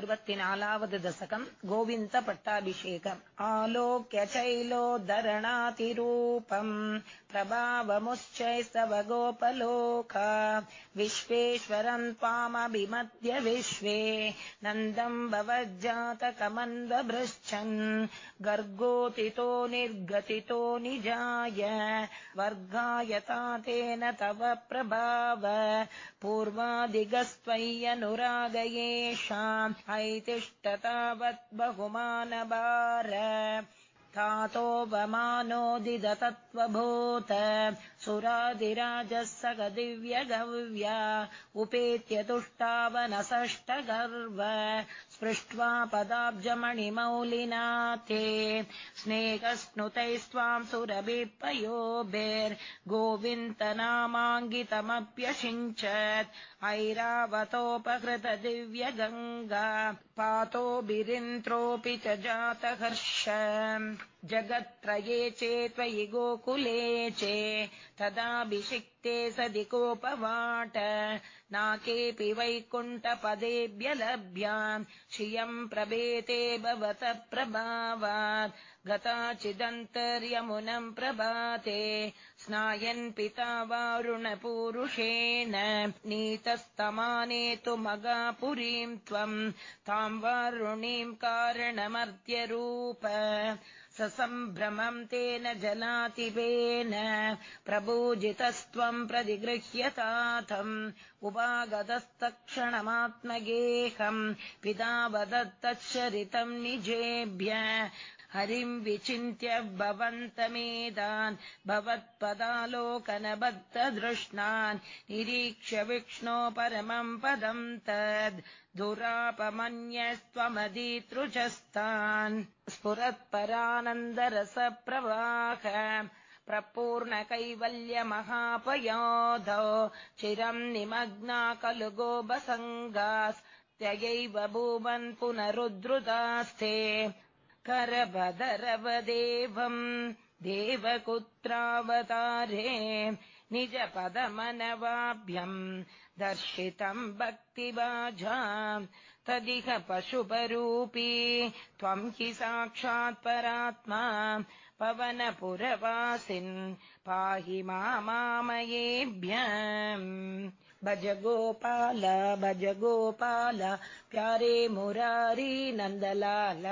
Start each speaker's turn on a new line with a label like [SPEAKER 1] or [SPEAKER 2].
[SPEAKER 1] अरुवति नालावद् दशकम् गोविन्दपट्टाभिषेकम् आलोक्य चैलोद्धरणातिरूपम् प्रभावमुश्चैस्तव गोपलोका विश्वेश्वरम् त्वामभिमद्य विश्वे नन्दम् भवज्जातकमन्वभृच्छन्। गर्गोतितो निर्गतितो निजाय वर्गायता तेन तव प्रभाव। पूर्वादिगस्त्वय्यनुरागयेषाम् ऐतिष्ठतावत् बहुमानभार तातोपमानोदिदतत्त्वभूत सुरादिराजः सगदिव्यगव्या उपेत्य तुष्टावनसष्टगर्व। स्पृष्ट्वा पदाब्जमणिमौलिना ते सुरभिपयोभिर्गोविन्दनामाङ्गितमप्यषिञ्चत् ऐरावतोपहृत दिव्यगङ्गा पातोभिरिन्द्रोऽपि च जातहर्ष जगत्त्रये चे त्वयि गोकुले चे। तदाभिषिक्ते सदि कोपवाट। नाकेऽपि वैकुण्ठपदेभ्य लभ्याम् श्रियम् प्रभेते भवत प्रभावात् गताचिदन्तर्यमुनम् प्रभाते स्नायन् पिता वारुणपूरुषेण नीतस्तमानेतु मगापुरीम् त्वम् ताम् वारुणीम् कारणमर्त्यरूप सम्भ्रमम् तेन जनातिपेन प्रभूजितस्त्वम् प्रतिगृह्यताथम् उपागतस्तक्षणमात्मगेहम् पिता वदत्तच्छरितम् निजेभ्य हरिम् विचिन्त्य भवन्तमेदान् भवत्पदालोकनबद्धदृष्णान् निरीक्ष्य विक्ष्णो परमम् पदम् तद् दुरापमन्यस्त्वमदीतृजस्तान् स्फुरत्परानन्दरसप्रवाह प्रपूर्णकैवल्यमहापयाधौ चिरम् निमग्ना खलु गोबसङ्गास्त्ययैव भूवन् पुनरुद्धृतास्ते करपदरवदेवम् देवकुत्रावतारे निजपदमनवाभ्यम् दर्शितम् भक्तिबाजा तदिह पशुपरूपी त्वम् हि साक्षात् परात्मा पवनपुरवासिन् पाहि मामयेभ्य भज गोपाल भज गोपाल प्यारे मुरारी नन्दलाल